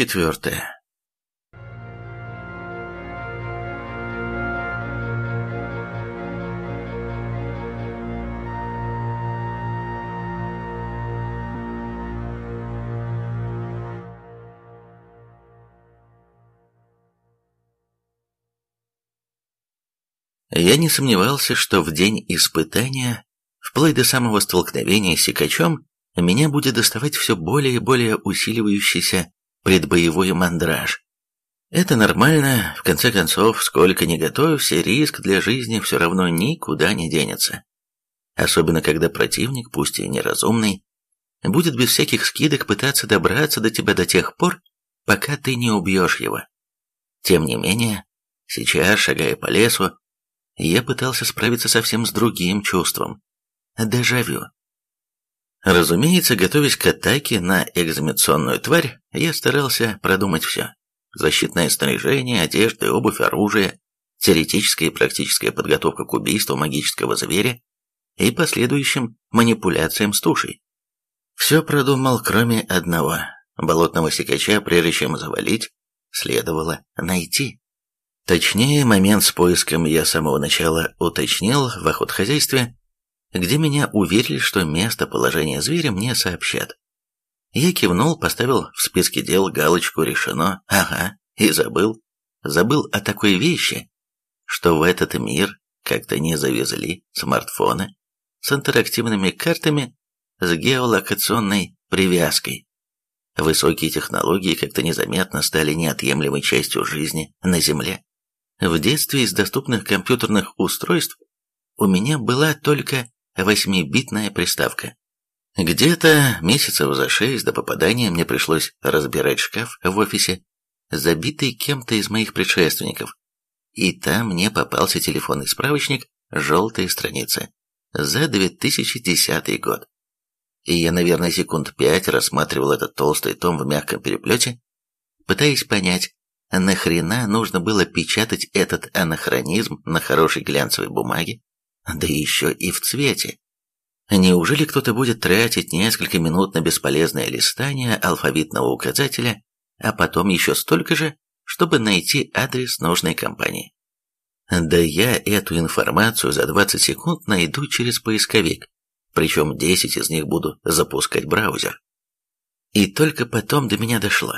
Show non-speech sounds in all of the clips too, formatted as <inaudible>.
четвертое. Я не сомневался, что в день испытания, вплоть до самого столкновения с Сикачом, меня будет доставать все более и более усиливающийся предбоевой мандраж. Это нормально, в конце концов, сколько ни готовься, риск для жизни все равно никуда не денется. Особенно, когда противник, пусть и неразумный, будет без всяких скидок пытаться добраться до тебя до тех пор, пока ты не убьешь его. Тем не менее, сейчас, шагая по лесу, я пытался справиться совсем с другим чувством – дежавю. Разумеется, готовясь к атаке на экзаменационную тварь, я старался продумать все. Защитное снаряжение, одежда, обувь, оружие, теоретическая и практическая подготовка к убийству магического зверя и последующим манипуляциям с тушей. Все продумал, кроме одного. Болотного секача, прежде чем завалить, следовало найти. Точнее, момент с поиском я с самого начала уточнил в охотхозяйстве, где меня уверили, что местоположение зверя мне сообщат. Я кивнул, поставил в списке дел галочку «Решено», ага, и забыл. Забыл о такой вещи, что в этот мир как-то не завезли смартфоны с интерактивными картами с геолокационной привязкой. Высокие технологии как-то незаметно стали неотъемлемой частью жизни на Земле. В детстве из доступных компьютерных устройств у меня была только 8-битная приставка. Где-то месяцев за шесть до попадания мне пришлось разбирать шкаф в офисе, забитый кем-то из моих предшественников. И там мне попался телефонный справочник «Желтые страницы» за 2010 год. И я, наверное, секунд пять рассматривал этот толстый том в мягком переплете, пытаясь понять, Нахрена нужно было печатать этот анахронизм на хорошей глянцевой бумаге, да еще и в цвете? Неужели кто-то будет тратить несколько минут на бесполезное листание алфавитного указателя, а потом еще столько же, чтобы найти адрес нужной компании? Да я эту информацию за 20 секунд найду через поисковик, причем 10 из них буду запускать браузер. И только потом до меня дошло.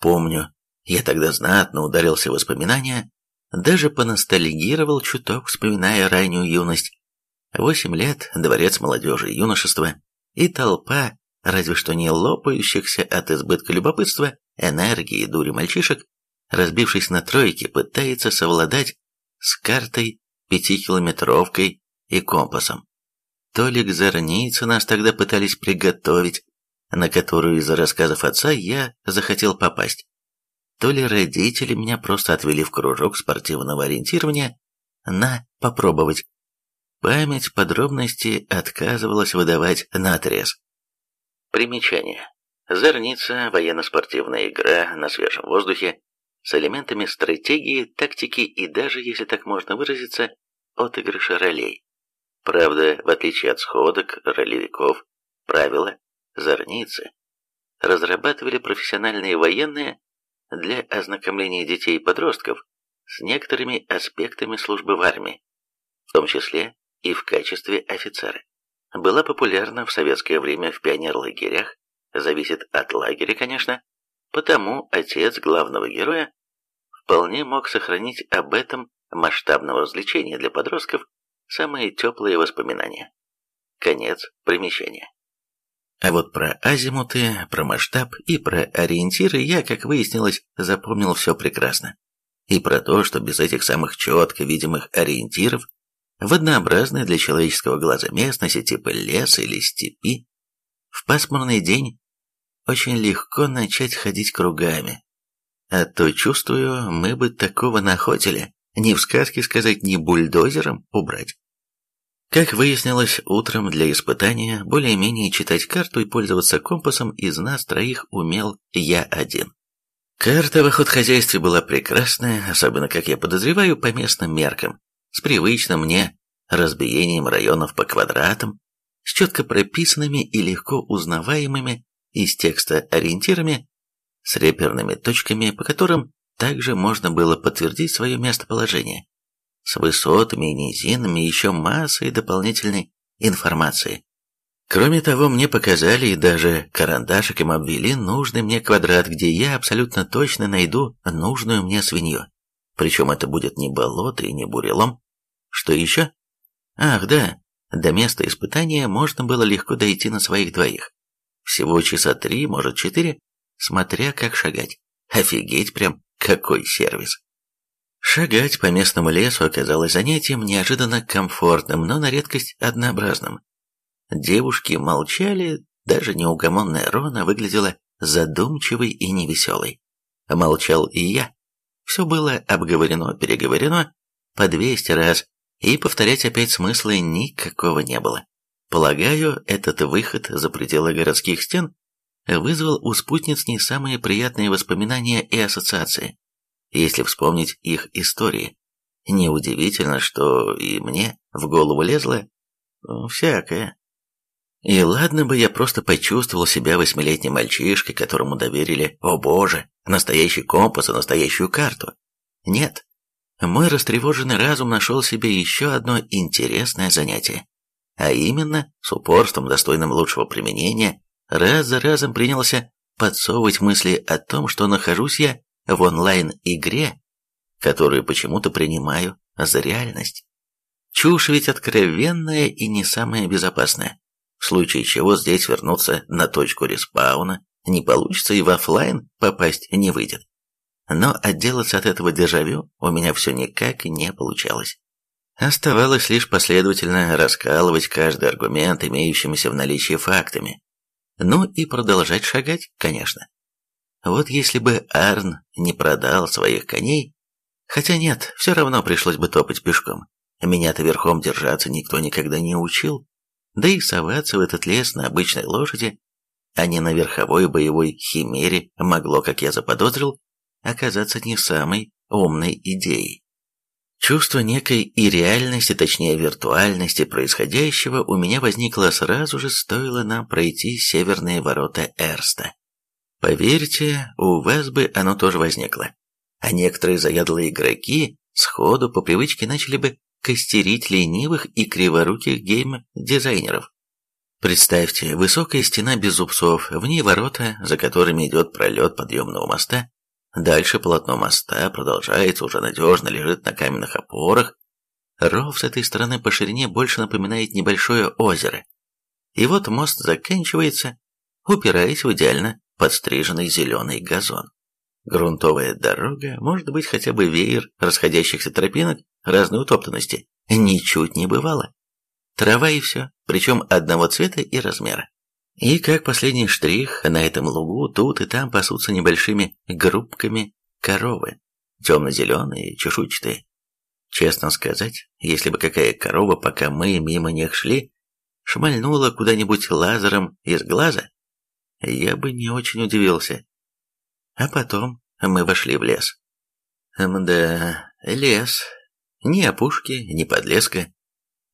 Помню, я тогда знатно ударился в воспоминания, даже поностальгировал чуток, вспоминая раннюю юность. Восемь лет, дворец молодежи и юношества, и толпа, разве что не лопающихся от избытка любопытства, энергии и дури мальчишек, разбившись на тройки, пытается совладать с картой, пятикилометровкой и компасом. Толик Зарницы нас тогда пытались приготовить, на которую из-за рассказов отца я захотел попасть то ли родители меня просто отвели в кружок спортивного ориентирования на попробовать. Память подробности отказывалась выдавать на отрез. Примечание. Зорница – военно-спортивная игра на свежем воздухе с элементами стратегии, тактики и даже, если так можно выразиться, отыгрыша ролей. Правда, в отличие от сходок, ролевиков, правила, зорницы разрабатывали профессиональные военные для ознакомления детей и подростков с некоторыми аспектами службы в армии, в том числе и в качестве офицера. Была популярна в советское время в пионерлагерях, зависит от лагеря, конечно, потому отец главного героя вполне мог сохранить об этом масштабного развлечения для подростков самые теплые воспоминания. Конец примечания. А вот про азимуты, про масштаб и про ориентиры я, как выяснилось, запомнил все прекрасно. И про то, что без этих самых четко видимых ориентиров в однообразной для человеческого глаза местности типа леса или степи в пасмурный день очень легко начать ходить кругами. А то, чувствую, мы бы такого находили, ни в сказке сказать, ни бульдозером убрать. Как выяснилось, утром для испытания более-менее читать карту и пользоваться компасом из нас троих умел я один. Карта в охотхозяйстве была прекрасная, особенно, как я подозреваю, по местным меркам, с привычным мне разбиением районов по квадратам, с четко прописанными и легко узнаваемыми из текста ориентирами, с реперными точками, по которым также можно было подтвердить свое местоположение, с высотами и низинами еще массой дополнительной информации. Кроме того, мне показали и даже карандашиком обвели нужный мне квадрат, где я абсолютно точно найду нужную мне свинью. Причем это будет не болото и не бурелом. Что еще? Ах, да, до места испытания можно было легко дойти на своих двоих. Всего часа три, может четыре, смотря как шагать. Офигеть прям, какой сервис. Шагать по местному лесу оказалось занятием неожиданно комфортным, но на редкость однообразным. Девушки молчали, даже неугомонная Рона выглядела задумчивой и невеселой. Молчал и я. Все было обговорено, переговорено по двести раз, и повторять опять смысла никакого не было. Полагаю, этот выход за пределы городских стен вызвал у спутниц не самые приятные воспоминания и ассоциации, если вспомнить их истории. Неудивительно, что и мне в голову лезло всякое. И ладно бы я просто почувствовал себя восьмилетним мальчишкой, которому доверили, о боже, настоящий компас и настоящую карту. Нет, мой растревоженный разум нашел себе еще одно интересное занятие. А именно, с упорством, достойным лучшего применения, раз за разом принялся подсовывать мысли о том, что нахожусь я в онлайн-игре, которую почему-то принимаю за реальность. Чушь ведь откровенная и не самая безопасная в случае чего здесь вернуться на точку респауна не получится и в офлайн попасть не выйдет. Но отделаться от этого дежавю у меня все никак не получалось. Оставалось лишь последовательно раскалывать каждый аргумент имеющимися в наличии фактами. Ну и продолжать шагать, конечно. Вот если бы Арн не продал своих коней, хотя нет, все равно пришлось бы топать пешком. Меня-то верхом держаться никто никогда не учил, да и соваться в этот лес на обычной лошади, а не на верховой боевой химере могло, как я заподозрил, оказаться не самой умной идеей. Чувство некой и реальности, точнее виртуальности происходящего у меня возникло сразу же, стоило нам пройти северные ворота Эрста. Поверьте, у вас бы оно тоже возникло. А некоторые заядлые игроки сходу по привычке начали бы костерить ленивых и криворуких гейм-дизайнеров. Представьте, высокая стена без зубцов, в ней ворота, за которыми идет пролет подъемного моста. Дальше полотно моста продолжается, уже надежно лежит на каменных опорах. Ров с этой стороны по ширине больше напоминает небольшое озеро. И вот мост заканчивается, упираясь в идеально подстриженный зеленый газон. Грунтовая дорога, может быть хотя бы веер расходящихся тропинок разной утоптанности, ничуть не бывало. Трава и все, причем одного цвета и размера. И как последний штрих, на этом лугу тут и там пасутся небольшими группками коровы, темно-зеленые, чешуйчатые. Честно сказать, если бы какая корова, пока мы мимо них шли, шмальнула куда-нибудь лазером из глаза, я бы не очень удивился. А потом мы вошли в лес. Мда, лес. Ни опушки, ни подлеска.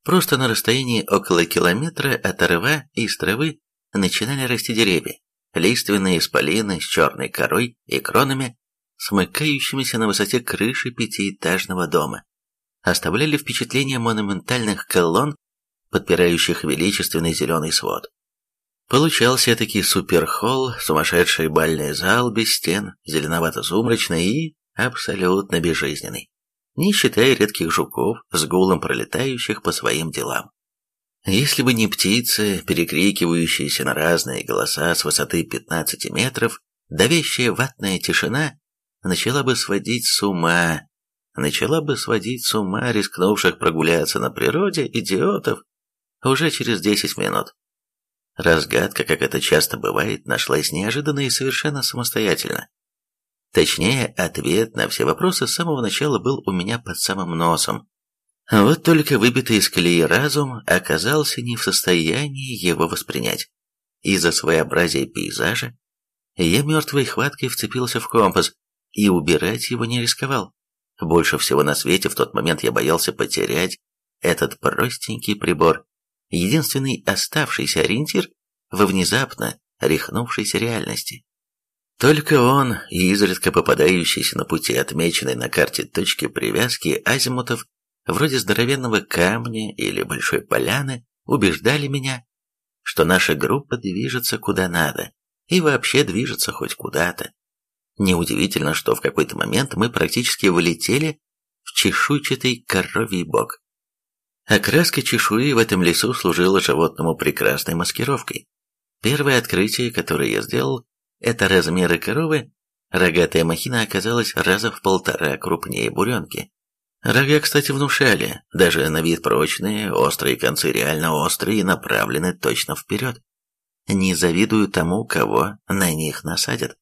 Просто на расстоянии около километра от рва и травы начинали расти деревья, лиственные исполины с черной корой и кронами, смыкающимися на высоте крыши пятиэтажного дома, оставляли впечатление монументальных колонн, подпирающих величественный зеленый свод. Получался таки суперхолл, сумасшедший бальный зал без стен, зеленовато-сумрачный и абсолютно безжизненный, не считая редких жуков с гулом пролетающих по своим делам. Если бы не птицы, перекрикивающиеся на разные голоса с высоты 15 метров, давящая ватная тишина начала бы сводить с ума, начала бы сводить с ума рискнувших прогуляться на природе идиотов уже через 10 минут. Разгадка, как это часто бывает, нашлась неожиданно и совершенно самостоятельно. Точнее, ответ на все вопросы с самого начала был у меня под самым носом. Вот только выбитый из колеи разум оказался не в состоянии его воспринять. Из-за своеобразия пейзажа я мертвой хваткой вцепился в компас и убирать его не рисковал. Больше всего на свете в тот момент я боялся потерять этот простенький прибор, единственный оставшийся ориентир во внезапно рехнувшейся реальности. Только он и изредка попадающиеся на пути отмеченной на карте точки привязки азимутов, вроде здоровенного камня или большой поляны, убеждали меня, что наша группа движется куда надо, и вообще движется хоть куда-то. Неудивительно, что в какой-то момент мы практически вылетели в чешуйчатый коровий бок. Окраска чешуи в этом лесу служила животному прекрасной маскировкой. Первое открытие, которое я сделал, это размеры коровы. Рогатая махина оказалась раза в полтора крупнее буренки. Рога, кстати, внушали, даже на вид прочные, острые концы реально острые и направлены точно вперед. Не завидую тому, кого на них насадят.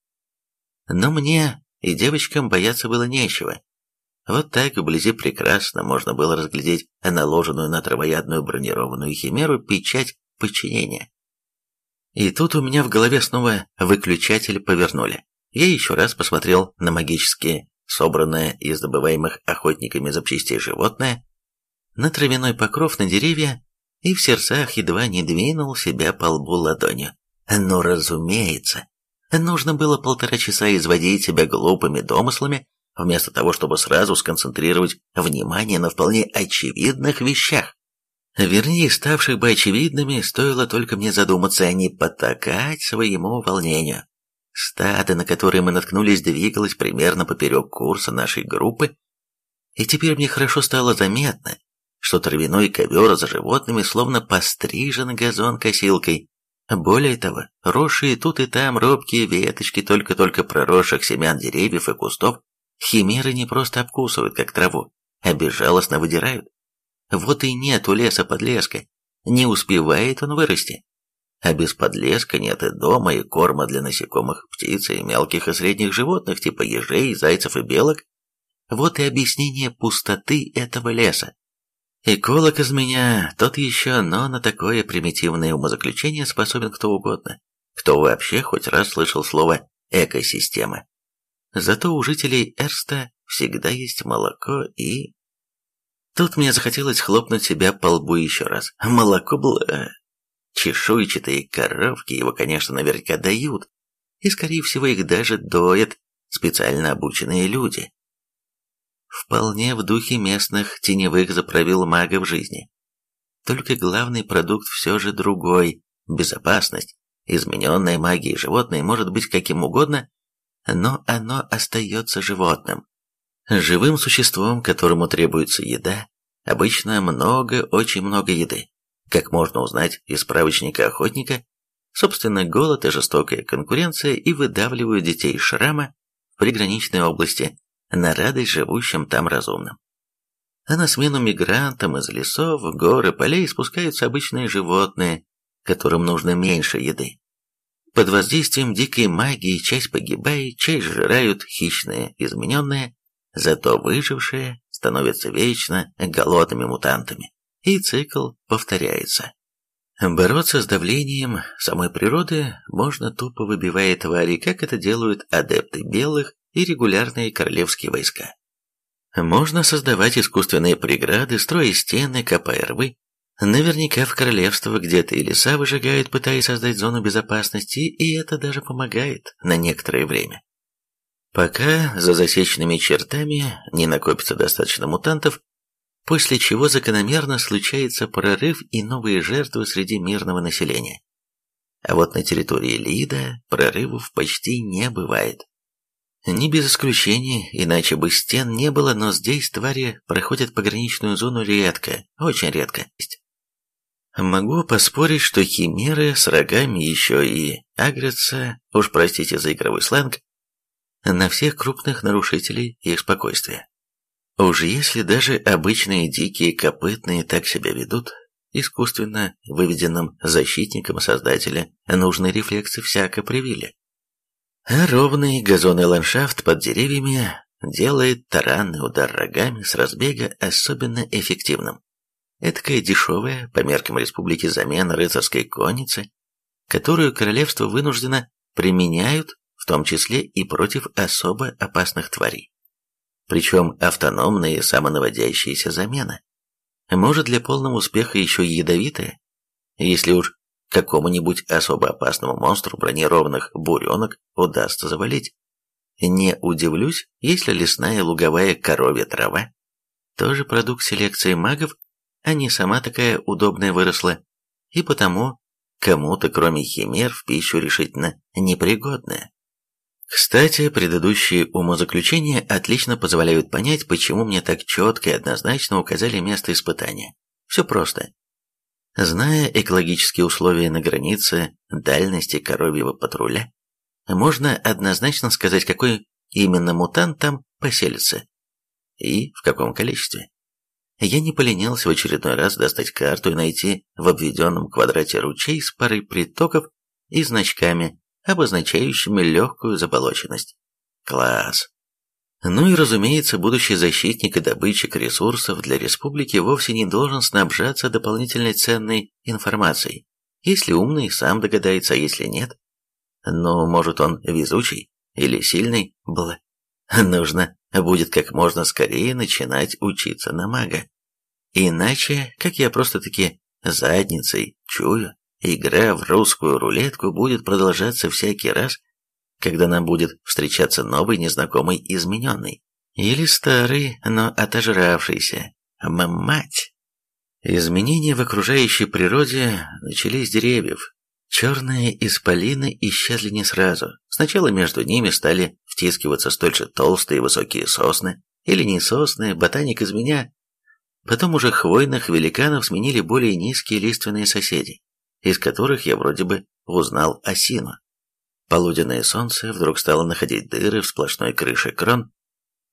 Но мне и девочкам бояться было нечего. Вот так вблизи прекрасно можно было разглядеть наложенную на травоядную бронированную химеру печать подчинения. И тут у меня в голове снова выключатель повернули. Я еще раз посмотрел на магические, собранное из добываемых охотниками запчастей животное, на травяной покров на деревья и в сердцах едва не двинул себя по лбу ладонью. Ну, разумеется, нужно было полтора часа изводить себя глупыми домыслами, вместо того, чтобы сразу сконцентрировать внимание на вполне очевидных вещах. Вернее, ставших бы очевидными, стоило только мне задуматься, а не потакать своему волнению. Стадо, на которое мы наткнулись, двигалось примерно поперек курса нашей группы, и теперь мне хорошо стало заметно, что травяной ковер за животными словно пострижен газон-косилкой. Более того, росшие тут и там робкие веточки только-только проросших семян деревьев и кустов Химеры не просто обкусывают, как траву, а безжалостно выдирают. Вот и нет у леса подлеска, не успевает он вырасти. А без подлеска нет и дома, и корма для насекомых, птиц и мелких и средних животных, типа ежей, зайцев и белок. Вот и объяснение пустоты этого леса. Эколог из меня тот еще, но на такое примитивное умозаключение способен кто угодно, кто вообще хоть раз слышал слово «экосистема». Зато у жителей Эрста всегда есть молоко и... Тут мне захотелось хлопнуть себя по лбу еще раз. Молоко было... Чешуйчатые коровки его, конечно, наверняка дают, и, скорее всего, их даже доят специально обученные люди. Вполне в духе местных теневых заправил магов жизни. Только главный продукт все же другой – безопасность. Измененная магией животное может быть каким угодно, но оно остается животным. Живым существом, которому требуется еда, обычно много, очень много еды. Как можно узнать из справочника охотника, собственно, голод и жестокая конкуренция и выдавливают детей из шрама в приграничной области на радость живущим там разумным. А на смену мигрантам из лесов, гор и полей спускаются обычные животные, которым нужно меньше еды. Под воздействием дикой магии часть погибает, часть жирают хищные, измененные, зато выжившие становятся вечно голодными мутантами, и цикл повторяется. Бороться с давлением самой природы можно тупо выбивая твари, как это делают адепты белых и регулярные королевские войска. Можно создавать искусственные преграды, строя стены, копая рвы, Наверняка в королевство где-то и леса выжигают, пытаясь создать зону безопасности, и это даже помогает на некоторое время. Пока за засеченными чертами не накопится достаточно мутантов, после чего закономерно случается прорыв и новые жертвы среди мирного населения. А вот на территории Лида прорывов почти не бывает. Не без исключений, иначе бы стен не было, но здесь твари проходят пограничную зону редко, очень редко. Могу поспорить, что химеры с рогами еще и агрятся, уж простите за игровой сленг, на всех крупных нарушителей их спокойствия. Уж если даже обычные дикие копытные так себя ведут, искусственно выведенным защитникам создателя нужные рефлексы всяко привили. А ровный газонный ландшафт под деревьями делает таранный удар рогами с разбега особенно эффективным. Эдакая дешевая, по меркам республики, замена рыцарской конницы, которую королевство вынуждено применяют, в том числе и против особо опасных тварей. Причем автономная и самонаводящаяся замена. Может для полного успеха еще и ядовитая, если уж какому-нибудь особо опасному монстру бронированных буренок удастся завалить. Не удивлюсь, если лесная луговая коровья трава тоже продукт селекции магов, а не сама такая удобная выросла, и потому кому-то, кроме химер, в пищу решительно непригодная. Кстати, предыдущие умозаключения отлично позволяют понять, почему мне так четко и однозначно указали место испытания. Все просто. Зная экологические условия на границе дальности коровьего патруля, можно однозначно сказать, какой именно мутант там поселится и в каком количестве. Я не поленился в очередной раз достать карту и найти в обведенном квадрате ручей с парой притоков и значками, обозначающими легкую заболоченность. Класс! Ну и, разумеется, будущий защитник и добытчик ресурсов для республики вовсе не должен снабжаться дополнительной ценной информацией. Если умный, сам догадается, а если нет. Но, может, он везучий или сильный, бла. Нужно будет как можно скорее начинать учиться на мага. Иначе, как я просто-таки задницей чую, игра в русскую рулетку будет продолжаться всякий раз, когда нам будет встречаться новый незнакомый измененный. Или старый, но отожравшийся. Мать! Изменения в окружающей природе начались с деревьев. Черные исполины исчезли не сразу. Сначала между ними стали втискиваться столь же толстые высокие сосны, или не сосны, ботаник из меня. Потом уже хвойных великанов сменили более низкие лиственные соседи, из которых я вроде бы узнал осину. Полуденное солнце вдруг стало находить дыры в сплошной крыше крон.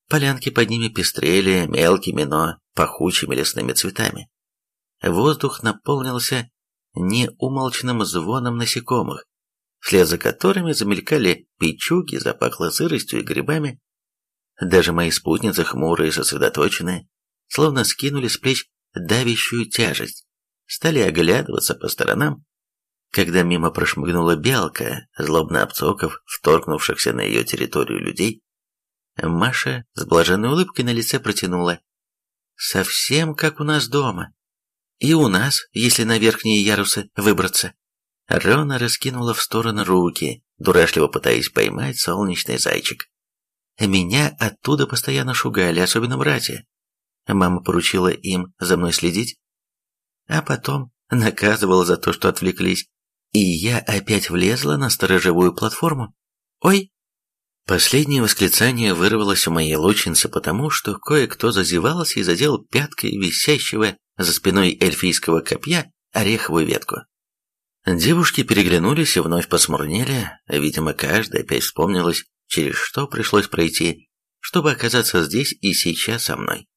Полянки под ними пестрели мелкими, но пахучими лесными цветами. Воздух наполнился неумолчным звоном насекомых, вслед за которыми замелькали печуги, запахло сыростью и грибами. Даже мои спутницы, хмурые и сосредоточенные, словно скинули с плеч давящую тяжесть, стали оглядываться по сторонам, когда мимо прошмыгнула белка, злобно обцоков вторгнувшихся на ее территорию людей, Маша с блаженной улыбкой на лице протянула. «Совсем как у нас дома. И у нас, если на верхние ярусы выбраться». Рона раскинула в стороны руки, дурашливо пытаясь поймать солнечный зайчик. Меня оттуда постоянно шугали, особенно братья. Мама поручила им за мной следить, а потом наказывала за то, что отвлеклись. И я опять влезла на сторожевую платформу. Ой! Последнее восклицание вырвалось у моей лучницы, потому что кое-кто зазевался и задел пяткой висящего за спиной эльфийского копья ореховую ветку. Девушки переглянулись и вновь посмурнели, видимо, каждая опять вспомнилась, через что пришлось пройти, чтобы оказаться здесь и сейчас со мной.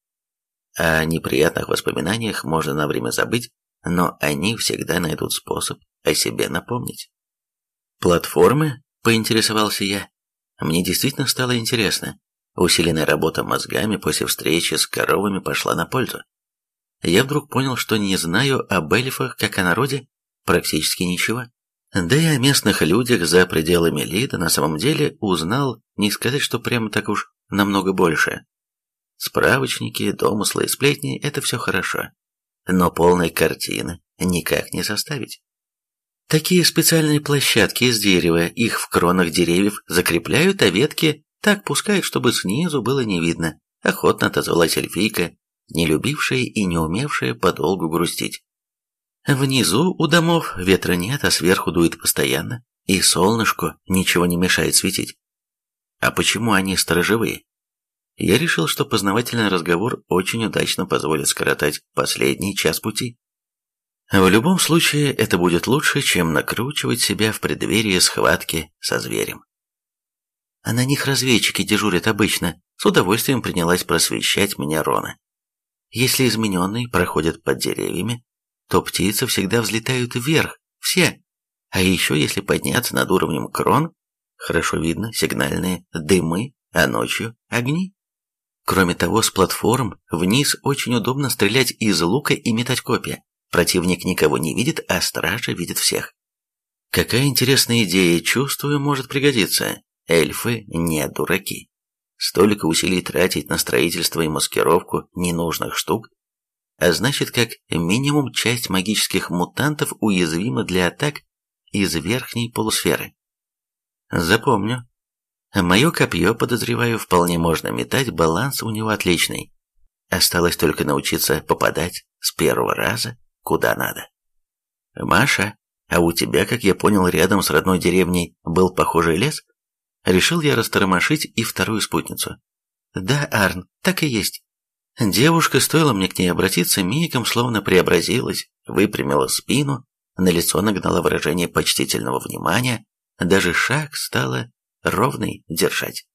О неприятных воспоминаниях можно на время забыть, но они всегда найдут способ о себе напомнить. «Платформы?» – поинтересовался я. Мне действительно стало интересно. Усиленная работа мозгами после встречи с коровами пошла на пользу. Я вдруг понял, что не знаю об эльфах как о народе практически ничего. Да и о местных людях за пределами Лида на самом деле узнал, не сказать, что прямо так уж намного больше. Справочники, домыслы и сплетни – это все хорошо. Но полной картины никак не составить. Такие специальные площадки из дерева, их в кронах деревьев закрепляют, а ветки так пускают, чтобы снизу было не видно. Охотно отозвалась эльфийка, не любившая и не умевшая подолгу грустить. Внизу у домов ветра нет, а сверху дует постоянно, и солнышку ничего не мешает светить. А почему они сторожевые? Я решил, что познавательный разговор очень удачно позволит скоротать последний час пути. В любом случае, это будет лучше, чем накручивать себя в преддверии схватки со зверем. А на них разведчики дежурят обычно, с удовольствием принялась просвещать меня Рона. Если измененные проходят под деревьями, то птицы всегда взлетают вверх, все. А еще если подняться над уровнем крон, хорошо видно сигнальные дымы, а ночью огни. Кроме того, с платформ вниз очень удобно стрелять из лука и метать копья. Противник никого не видит, а стража видит всех. Какая интересная идея, чувствую, может пригодиться. Эльфы не дураки. Столько усилий тратить на строительство и маскировку ненужных штук. А значит, как минимум часть магических мутантов уязвима для атак из верхней полусферы. Запомню. Мое копье, подозреваю, вполне можно метать, баланс у него отличный. Осталось только научиться попадать с первого раза куда надо. Маша, а у тебя, как я понял, рядом с родной деревней был похожий лес? Решил я растормошить и вторую спутницу. Да, Арн, так и есть. Девушка, стоило мне к ней обратиться, мигом словно преобразилась, выпрямила спину, на лицо нагнала выражение почтительного внимания, даже шаг стала ровный держать.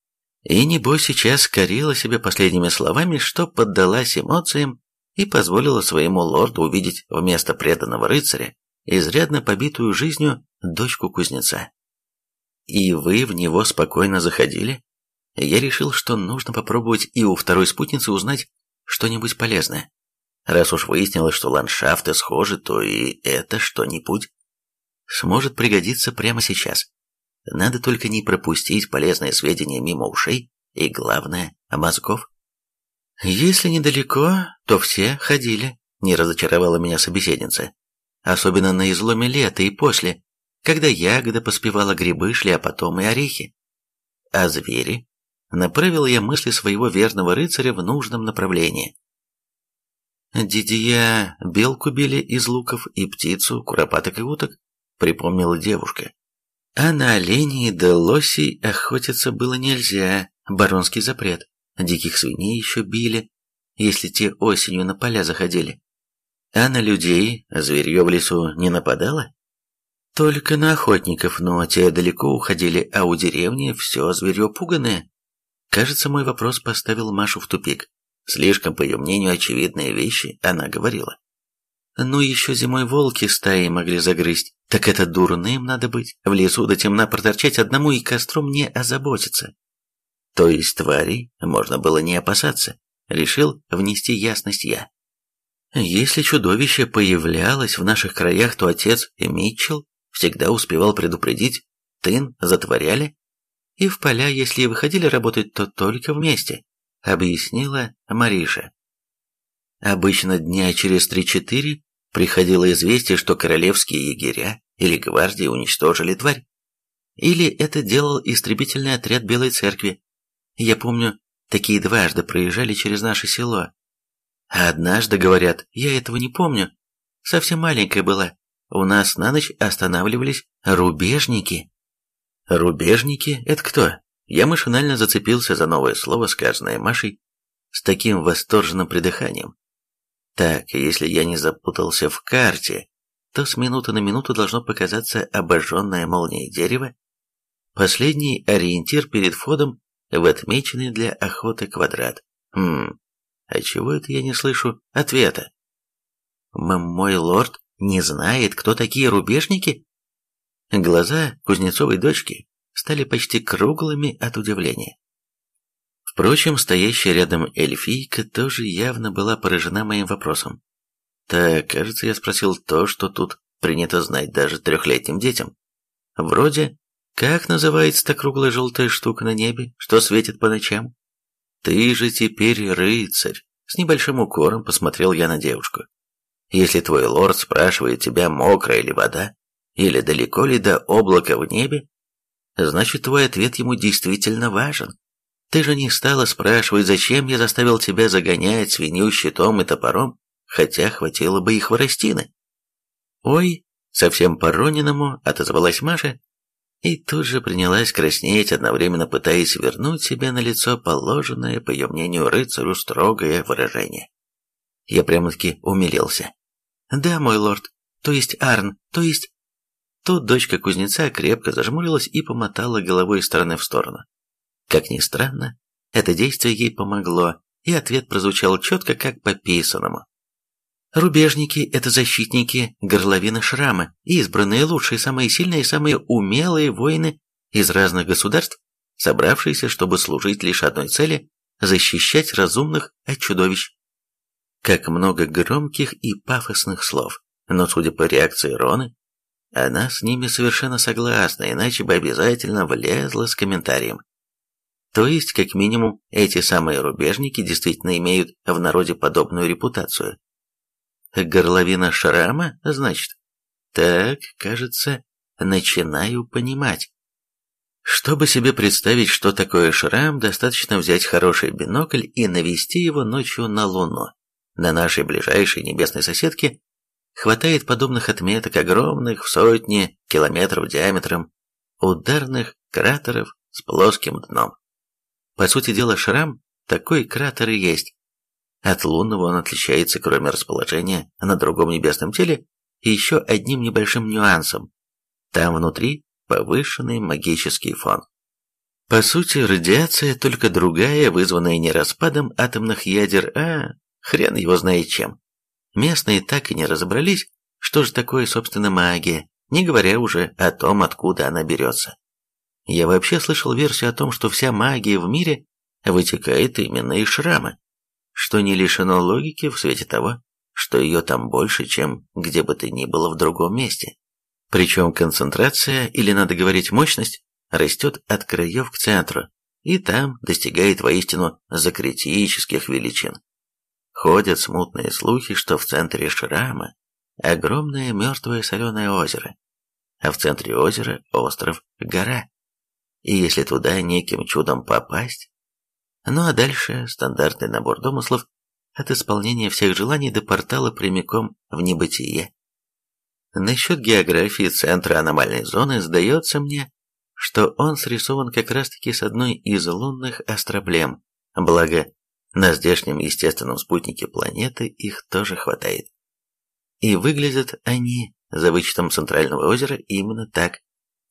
И небось сейчас корила себя последними словами, что поддалась эмоциям и позволила своему лорду увидеть вместо преданного рыцаря изрядно побитую жизнью дочку кузнеца. И вы в него спокойно заходили? Я решил, что нужно попробовать и у второй спутницы узнать что-нибудь полезное. Раз уж выяснилось, что ландшафты схожи, то и это что-нибудь сможет пригодиться прямо сейчас. Надо только не пропустить полезные сведения мимо ушей и, главное, мозгов. Если недалеко, то все ходили, не разочаровала меня собеседница. Особенно на изломе лета и после, когда ягода поспевала грибы, шли, а потом и орехи. А звери? Направил я мысли своего верного рыцаря в нужном направлении. «Дидия белку били из луков и птицу, куропаток и уток», — припомнила девушка. «А на оленей да лосей охотиться было нельзя, баронский запрет. Диких свиней еще били, если те осенью на поля заходили. А на людей зверье в лесу не нападало? Только на охотников, но те далеко уходили, а у деревни все зверье пуганое. Кажется, мой вопрос поставил Машу в тупик. Слишком, по ее мнению, очевидные вещи она говорила. Ну, еще зимой волки стаи могли загрызть. Так это дурным надо быть. В лесу до темна проторчать одному и костром не озаботиться. То есть тварей можно было не опасаться. Решил внести ясность я. Если чудовище появлялось в наших краях, то отец Митчелл всегда успевал предупредить, тын затворяли, и в поля, если выходили работать, то только вместе объяснила Мариша. Обычно дня через три-четыре приходило известие, что королевские егеря или гвардии уничтожили тварь. Или это делал истребительный отряд Белой Церкви. Я помню, такие дважды проезжали через наше село. А однажды, говорят, я этого не помню, совсем маленькая была, у нас на ночь останавливались рубежники. Рубежники — это кто? Я машинально зацепился за новое слово, сказанное Машей, с таким восторженным придыханием. Так, если я не запутался в карте, то с минуты на минуту должно показаться обожженное молнией дерево, последний ориентир перед входом в отмеченный для охоты квадрат. Хм, а чего это я не слышу ответа? Мой лорд не знает, кто такие рубежники? Глаза Кузнецовой дочки стали почти круглыми от удивления. Впрочем, стоящая рядом эльфийка тоже явно была поражена моим вопросом. Так, кажется, я спросил то, что тут принято знать даже трехлетним детям. Вроде, как называется та круглая желтая штука на небе, что светит по ночам? Ты же теперь рыцарь. С небольшим укором посмотрел я на девушку. Если твой лорд спрашивает тебя, мокрая ли вода, или далеко ли до облака в небе, значит твой ответ ему действительно важен. Ты же не стала спрашивать, зачем я заставил тебя загонять свинью щитом и топором, хотя хватило бы и хворостины. Ой, совсем по-рониному отозвалась Маша и тут же принялась краснеть, одновременно пытаясь вернуть себе на лицо положенное, по ее мнению, рыцарю строгое выражение. Я прямо-таки умилился. «Да, мой лорд, то есть Арн, то есть Тут дочка кузнеца крепко зажмурилась и помотала головой из стороны в сторону. Как ни странно, это действие ей помогло, и ответ прозвучал четко, как по писанному. Рубежники – это защитники горловины шрама, избранные лучшие, самые сильные и самые умелые воины из разных государств, собравшиеся, чтобы служить лишь одной цели – защищать разумных от чудовищ. Как много громких и пафосных слов, но, судя по реакции Роны, она с ними совершенно согласна, иначе бы обязательно влезла с комментарием. То есть, как минимум, эти самые рубежники действительно имеют в народе подобную репутацию. Горловина шрама, значит? Так, кажется, начинаю понимать. Чтобы себе представить, что такое шрам, достаточно взять хороший бинокль и навести его ночью на Луну. На нашей ближайшей небесной соседке хватает подобных отметок огромных в сотни километров диаметром, ударных кратеров с плоским дном. По сути дела, шрам такой кратер и есть. От лунного он отличается, кроме расположения на другом небесном теле, еще одним небольшим нюансом. Там внутри повышенный магический фон. По сути, радиация только другая, вызванная не распадом атомных ядер, а хрен его знает чем. Местные так и не разобрались, что же такое, собственно, магия, не говоря уже о том, откуда она берется. Я вообще слышал версию о том, что вся магия в мире вытекает именно из шрама, что не лишено логики в свете того, что ее там больше, чем где бы то ни было в другом месте. Причем концентрация, или надо говорить мощность, растет от краев к центру, и там достигает воистину закритических величин. Ходят смутные слухи, что в центре шрама огромное мертвое соленое озеро, а в центре озера остров гора. И если туда неким чудом попасть... Ну а дальше стандартный набор домыслов от исполнения всех желаний до портала прямиком в небытие. Насчет географии центра аномальной зоны сдается мне, что он срисован как раз-таки с одной из лунных астроблем, благо на здешнем естественном спутнике планеты их тоже хватает. И выглядят они, за вычетом центрального озера, именно так.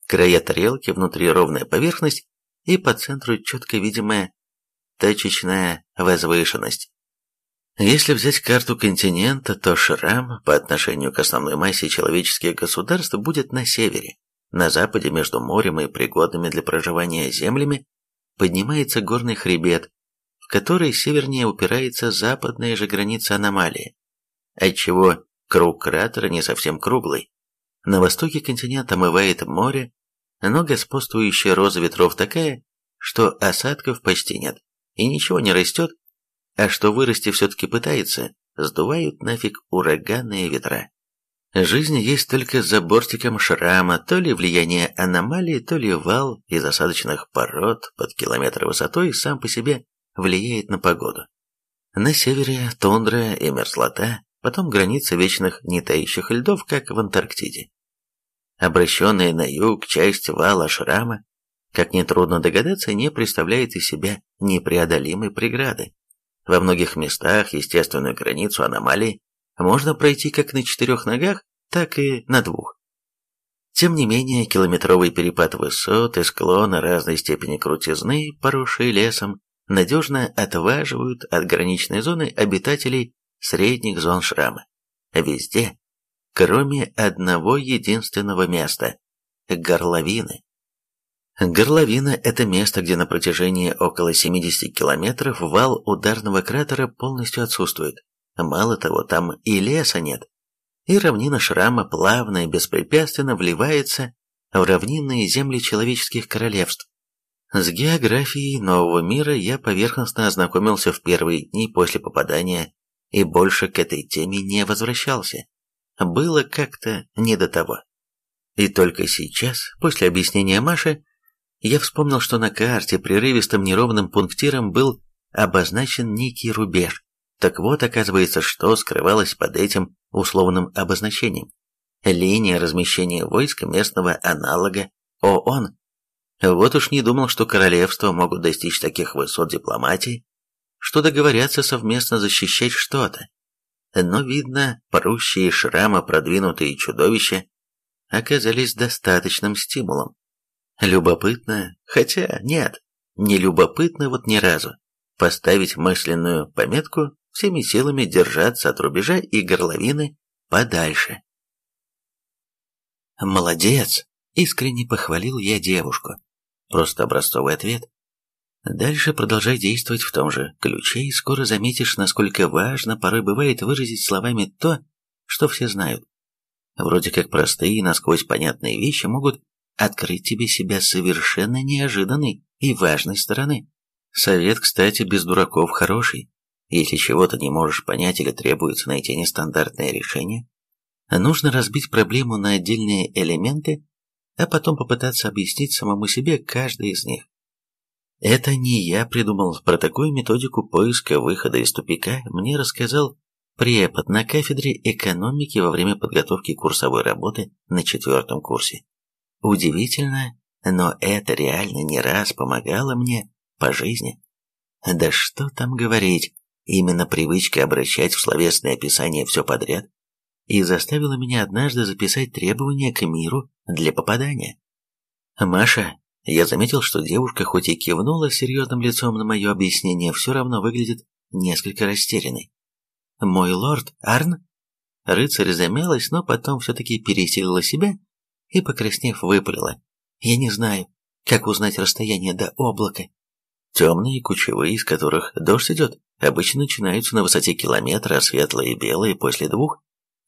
Края тарелки, внутри ровная поверхность и по центру четко видимая точечная возвышенность. Если взять карту континента, то шрам по отношению к основной массе человеческих государств будет на севере. На западе между морем и пригодными для проживания землями поднимается горный хребет, в который севернее упирается западная же граница аномалии, отчего круг кратера не совсем круглый. На востоке континент омывает море, но господствующая роза ветров такая, что осадков почти нет, и ничего не растет, а что вырасти все-таки пытается, сдувают нафиг ураганные ветра. Жизнь есть только за бортиком шрама, то ли влияние аномалии, то ли вал из осадочных пород под километр высотой сам по себе влияет на погоду. На севере тундра и мерзлота, потом граница вечных нетающих льдов, как в Антарктиде. Обращенная на юг часть вала шрама, как нетрудно догадаться, не представляет из себя непреодолимой преграды. Во многих местах естественную границу аномалии можно пройти как на четырех ногах, так и на двух. Тем не менее, километровый перепад высот и склоны разной степени крутизны, поросшие лесом, надежно отваживают от граничной зоны обитателей средних зон шрама. Везде, кроме одного единственного места – горловины. Горловина – это место, где на протяжении около 70 километров вал ударного кратера полностью отсутствует. Мало того, там и леса нет. И равнина шрама плавно и беспрепятственно вливается в равнинные земли человеческих королевств. С географией нового мира я поверхностно ознакомился в первые дни после попадания и больше к этой теме не возвращался. Было как-то не до того. И только сейчас, после объяснения Маши, я вспомнил, что на карте прерывистым неровным пунктиром был обозначен некий рубеж. Так вот, оказывается, что скрывалось под этим условным обозначением. Линия размещения войск местного аналога ООН. Вот уж не думал, что королевства могут достичь таких высот дипломатии, что договорятся совместно защищать что-то. Но, видно, прущие шрама продвинутые чудовища оказались достаточным стимулом. Любопытно, хотя нет, не любопытно вот ни разу. Поставить мысленную пометку всеми силами держаться от рубежа и горловины подальше. «Молодец!» — искренне похвалил я девушку. Просто образцовый ответ. Дальше продолжай действовать в том же ключе, и скоро заметишь, насколько важно порой бывает выразить словами то, что все знают. Вроде как простые и насквозь понятные вещи могут открыть тебе себя совершенно неожиданной и важной стороны. Совет, кстати, без дураков хороший. Если чего-то не можешь понять или требуется найти нестандартное решение, нужно разбить проблему на отдельные элементы, а потом попытаться объяснить самому себе каждый из них. Это не я придумал, про такую методику поиска выхода из тупика мне рассказал препод на кафедре экономики во время подготовки курсовой работы на четвертом курсе. Удивительно, но это реально не раз помогало мне по жизни. Да что там говорить, именно привычка обращать в словесное описание все подряд и заставила меня однажды записать требования к миру для попадания. Маша, я заметил, что девушка хоть и кивнула серьезным лицом на мое объяснение, все равно выглядит несколько растерянной. «Мой лорд Арн?» Рыцарь замялась, но потом все-таки пересилила себя и, покраснев, выпалила. «Я не знаю, как узнать расстояние до облака. Темные кучевые, из которых дождь идет, обычно начинаются на высоте километра, а светлые белые после двух.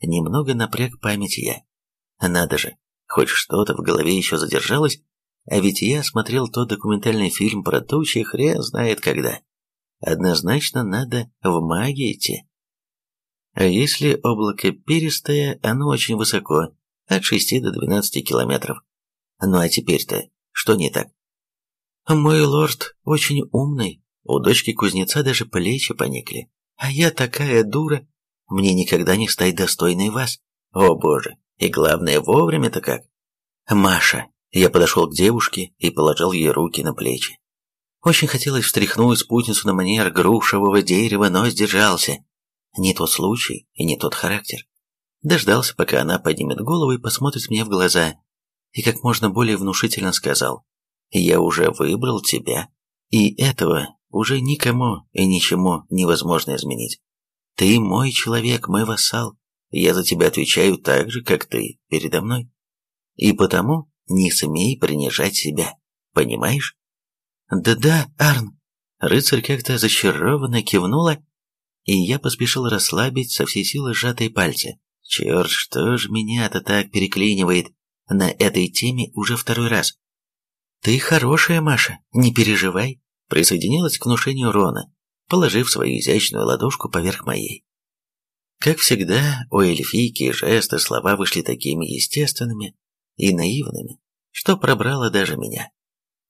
Немного напряг память я. Надо же, хоть что-то в голове еще задержалось, а ведь я смотрел тот документальный фильм про тучи хрен знает когда. Однозначно надо в магии идти. А если облако перистое, оно очень высоко, от 6 до 12 километров. Ну а теперь-то, что не так? Мой лорд очень умный, у дочки кузнеца даже плечи поникли. А я такая дура, мне никогда не стать достойной вас. О боже, и главное, вовремя-то как. Маша, я подошел к девушке и положил ей руки на плечи. Очень хотелось встряхнуть спутницу на манер грушевого дерева, но сдержался. Не тот случай и не тот характер. Дождался, пока она поднимет голову и посмотрит мне в глаза, и как можно более внушительно сказал, «Я уже выбрал тебя, и этого уже никому и ничему невозможно изменить. Ты мой человек, мой вассал, я за тебя отвечаю так же, как ты передо мной. И потому не смей принижать себя, понимаешь? Да-да, Арн. Рыцарь как-то зачарованно кивнула, и я поспешил расслабить со всей силы сжатые пальцы. Черт, что ж меня-то так переклинивает на этой теме уже второй раз. Ты хорошая, Маша, не переживай, присоединилась к внушению Рона, положив свою изящную ладошку поверх моей. Как всегда, у эльфийки жесты слова вышли такими естественными и наивными, что пробрало даже меня.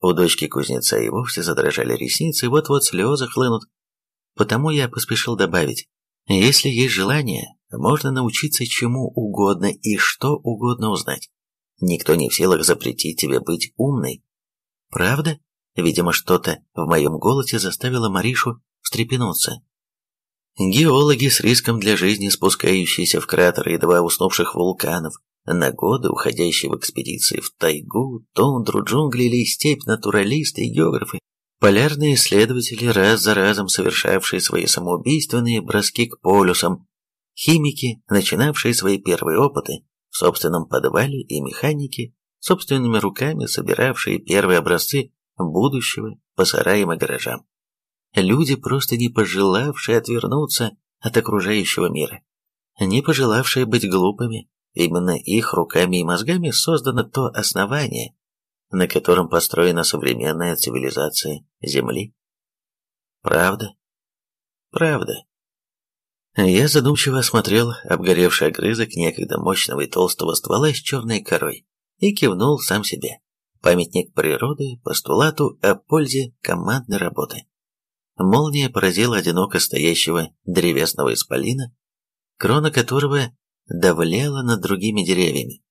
У дочки кузнеца и вовсе задрожали ресницы, вот-вот слезы хлынут. Потому я поспешил добавить, если есть желание, можно научиться чему угодно и что угодно узнать. Никто не в силах запретить тебе быть умной. Правда? Видимо, что-то в моем голосе заставило Маришу встрепенуться. Геологи с риском для жизни, спускающиеся в кратеры едва уснувших вулканов, на годы уходящие в экспедиции в тайгу, тундру, джунгли или степь, натуралисты и географы, полярные исследователи, раз за разом совершавшие свои самоубийственные броски к полюсам, химики, начинавшие свои первые опыты в собственном подвале и механики, собственными руками собиравшие первые образцы будущего по сараям и гаражам. Люди, просто не пожелавшие отвернуться от окружающего мира, не пожелавшие быть глупыми, Именно их руками и мозгами создано то основание, на котором построена современная цивилизация Земли. Правда? Правда. Я задумчиво осмотрел обгоревший огрызок некогда мощного и толстого ствола с черной корой и кивнул сам себе. Памятник природы, постулату о пользе командной работы. Молния поразила одиноко стоящего древесного исполина, крона которого давлела над другими деревьями.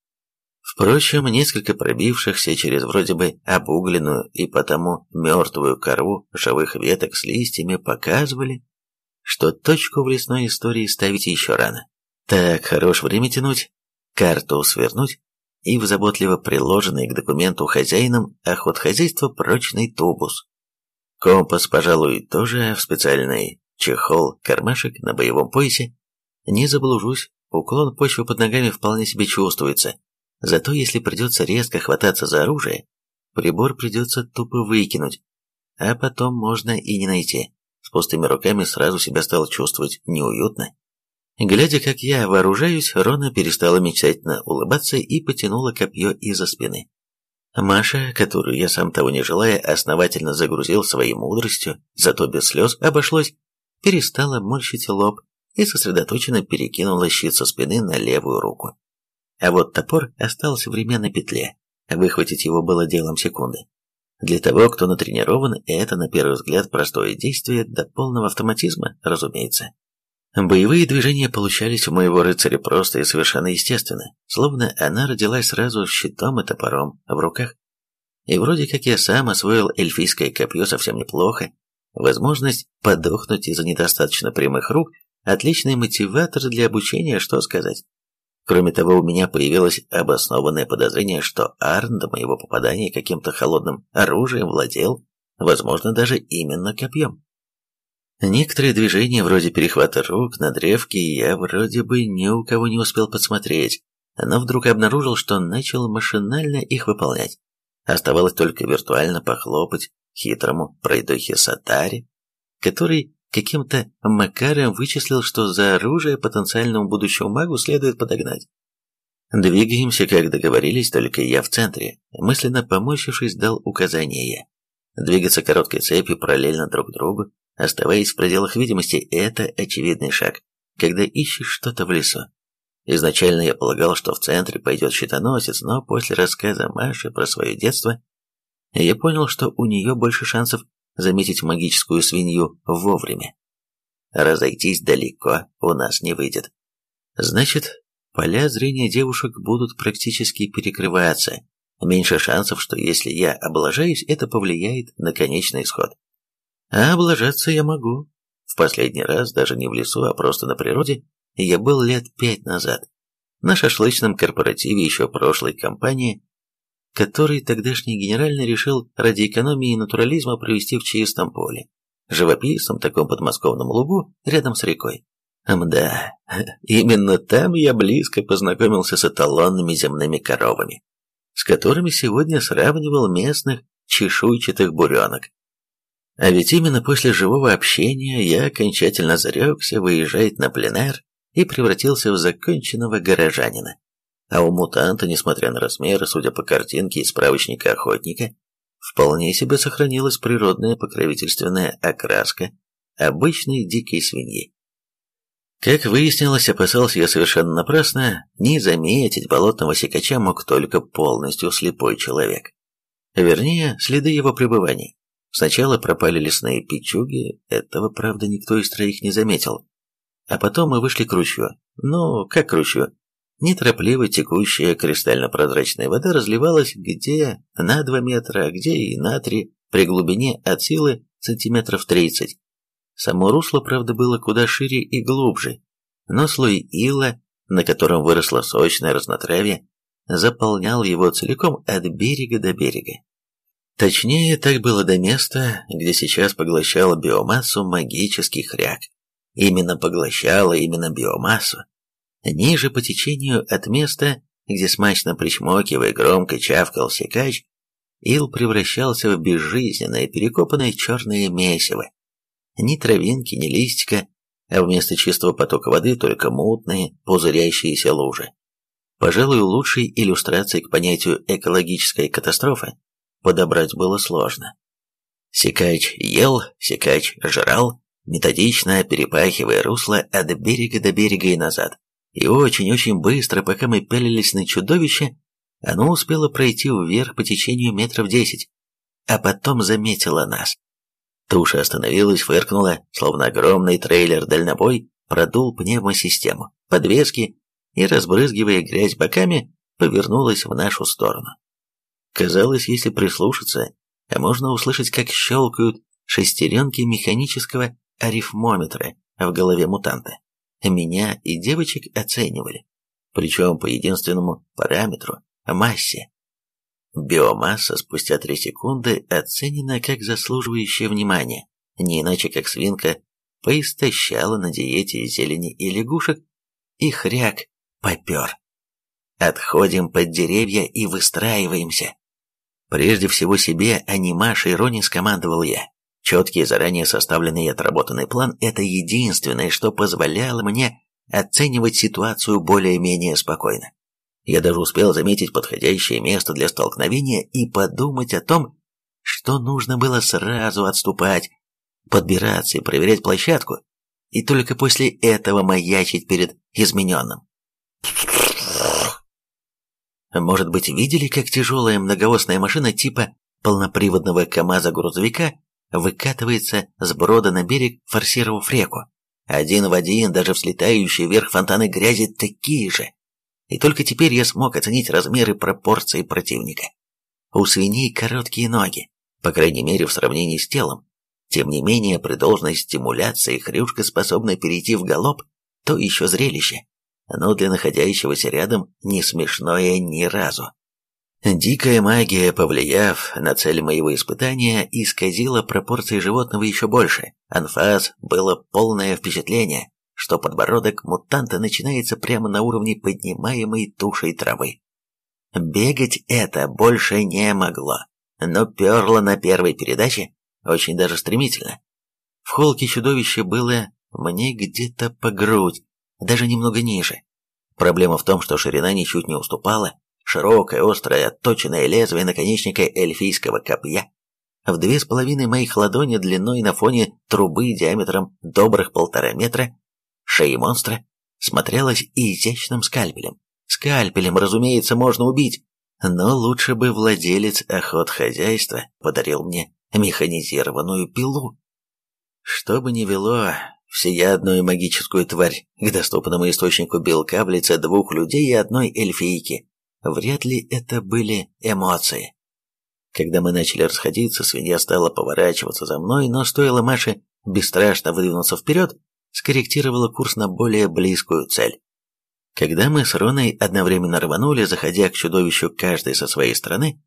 Впрочем, несколько пробившихся через вроде бы обугленную и потому мертвую кору живых веток с листьями показывали, что точку в лесной истории ставить еще рано. Так, хорош время тянуть, карту свернуть и в заботливо приложенный к документу хозяином охотхозяйства прочный тубус. Компас, пожалуй, тоже в специальный чехол-кармашек на боевом поясе. Не заблужусь, Уклон почвы под ногами вполне себе чувствуется. Зато если придется резко хвататься за оружие, прибор придется тупо выкинуть, а потом можно и не найти. С пустыми руками сразу себя стало чувствовать неуютно. Глядя, как я вооружаюсь, Рона перестала мечтательно улыбаться и потянула копье из-за спины. Маша, которую я сам того не желая, основательно загрузил своей мудростью, зато без слез обошлось, перестала морщить лоб и сосредоточенно перекинула щит со спины на левую руку. А вот топор остался в ременной петле. Выхватить его было делом секунды. Для того, кто натренирован, это, на первый взгляд, простое действие до полного автоматизма, разумеется. Боевые движения получались у моего рыцаря просто и совершенно естественно, словно она родилась сразу с щитом и топором в руках. И вроде как я сам освоил эльфийское копье совсем неплохо. Возможность подохнуть из-за недостаточно прямых рук – отличный мотиватор для обучения, что сказать. Кроме того, у меня появилось обоснованное подозрение, что Арн до моего попадания каким-то холодным оружием владел, возможно, даже именно копьем. Некоторые движения вроде перехвата рук на древке я вроде бы ни у кого не успел подсмотреть, но вдруг обнаружил, что начал машинально их выполнять. Оставалось только виртуально похлопать хитрому пройдохе Сатари, который каким-то макаром вычислил, что за оружие потенциальному будущему магу следует подогнать. Двигаемся, как договорились, только я в центре. Мысленно поморщившись, дал указание я. Двигаться короткой цепью параллельно друг другу, оставаясь в пределах видимости, это очевидный шаг, когда ищешь что-то в лесу. Изначально я полагал, что в центре пойдет щитоносец, но после рассказа Маши про свое детство я понял, что у нее больше шансов заметить магическую свинью вовремя. Разойтись далеко у нас не выйдет. Значит, поля зрения девушек будут практически перекрываться. Меньше шансов, что если я облажаюсь, это повлияет на конечный исход. А облажаться я могу. В последний раз, даже не в лесу, а просто на природе, я был лет пять назад. На шашлычном корпоративе еще прошлой компании который тогдашний генеральный решил ради экономии и натурализма провести в чистом поле, живописном таком подмосковном лугу рядом с рекой. Мда, <laughs> именно там я близко познакомился с эталонными земными коровами, с которыми сегодня сравнивал местных чешуйчатых буренок. А ведь именно после живого общения я окончательно зарекся выезжать на пленэр и превратился в законченного горожанина. А у мутанта, несмотря на размеры, судя по картинке из справочника охотника, вполне себе сохранилась природная покровительственная окраска обычной дикой свиньи. Как выяснилось, опасался я совершенно напрасно, не заметить болотного сикача мог только полностью слепой человек. Вернее, следы его пребывания. Сначала пропали лесные печуги, этого, правда, никто из троих не заметил. А потом мы вышли к ручью. Ну, как к ручью? Неторопливо текущая кристально-прозрачная вода разливалась где на 2 метра, а где и на 3, при глубине от силы сантиметров 30. Само русло, правда, было куда шире и глубже, но слой ила, на котором выросло сочное разнотравье, заполнял его целиком от берега до берега. Точнее, так было до места, где сейчас поглощала биомассу магический хряк. Именно поглощала именно биомассу, Ниже по течению от места, где смачно причмокивая громко чавкал секач, ил превращался в безжизненное перекопанное черное месиво. Ни травинки, ни листика, а вместо чистого потока воды только мутные, пузырящиеся лужи. Пожалуй, лучшей иллюстрацией к понятию «экологическая катастрофа» подобрать было сложно. Секач ел, секач жрал, методично перепахивая русло от берега до берега и назад. И очень-очень быстро, пока мы пялились на чудовище, оно успело пройти вверх по течению метров десять, а потом заметило нас. Туша остановилась, фыркнула, словно огромный трейлер-дальнобой, продул пневмосистему, подвески и, разбрызгивая грязь боками, повернулась в нашу сторону. Казалось, если прислушаться, а можно услышать, как щелкают шестеренки механического арифмометра в голове мутанта меня и девочек оценивали, причем по единственному параметру – массе. Биомасса спустя три секунды оценена как заслуживающая внимания, не иначе как свинка поистощала на диете зелени и лягушек, и хряк попер. Отходим под деревья и выстраиваемся. Прежде всего себе, а не Маше и Рони скомандовал я. Четкий, заранее составленный и отработанный план – это единственное, что позволяло мне оценивать ситуацию более-менее спокойно. Я даже успел заметить подходящее место для столкновения и подумать о том, что нужно было сразу отступать, подбираться и проверять площадку, и только после этого маячить перед измененным. Может быть, видели, как тяжелая многовозная машина типа полноприводного КАМАЗа-грузовика выкатывается с брода на берег, форсировав реку? Один в один, даже взлетающие вверх фонтаны грязи такие же. И только теперь я смог оценить размеры пропорции противника. У свиней короткие ноги, по крайней мере в сравнении с телом. Тем не менее, при должной стимуляции хрюшка способна перейти в галоп, то еще зрелище но для находящегося рядом не смешное ни разу. Дикая магия, повлияв на цель моего испытания, исказила пропорции животного еще больше. Анфас было полное впечатление, что подбородок мутанта начинается прямо на уровне поднимаемой тушей травы. Бегать это больше не могло, но перло на первой передаче очень даже стремительно. В холке чудовище было мне где-то по грудь, даже немного ниже. Проблема в том, что ширина ничуть не уступала, широкое, острое, отточенное лезвие наконечника эльфийского копья в две с половиной моих ладони длиной на фоне трубы диаметром добрых полтора метра, шеи монстра смотрелась изящным скальпелем. Скальпелем, разумеется, можно убить, но лучше бы владелец охотхозяйства подарил мне механизированную пилу. Что бы ни вело всеядную магическую тварь к доступному источнику белка в лице двух людей и одной эльфийки. Вряд ли это были эмоции. Когда мы начали расходиться, свинья стала поворачиваться за мной, но стоило Маше бесстрашно выдвинуться вперед, скорректировала курс на более близкую цель. Когда мы с Роной одновременно рванули, заходя к чудовищу каждой со своей стороны,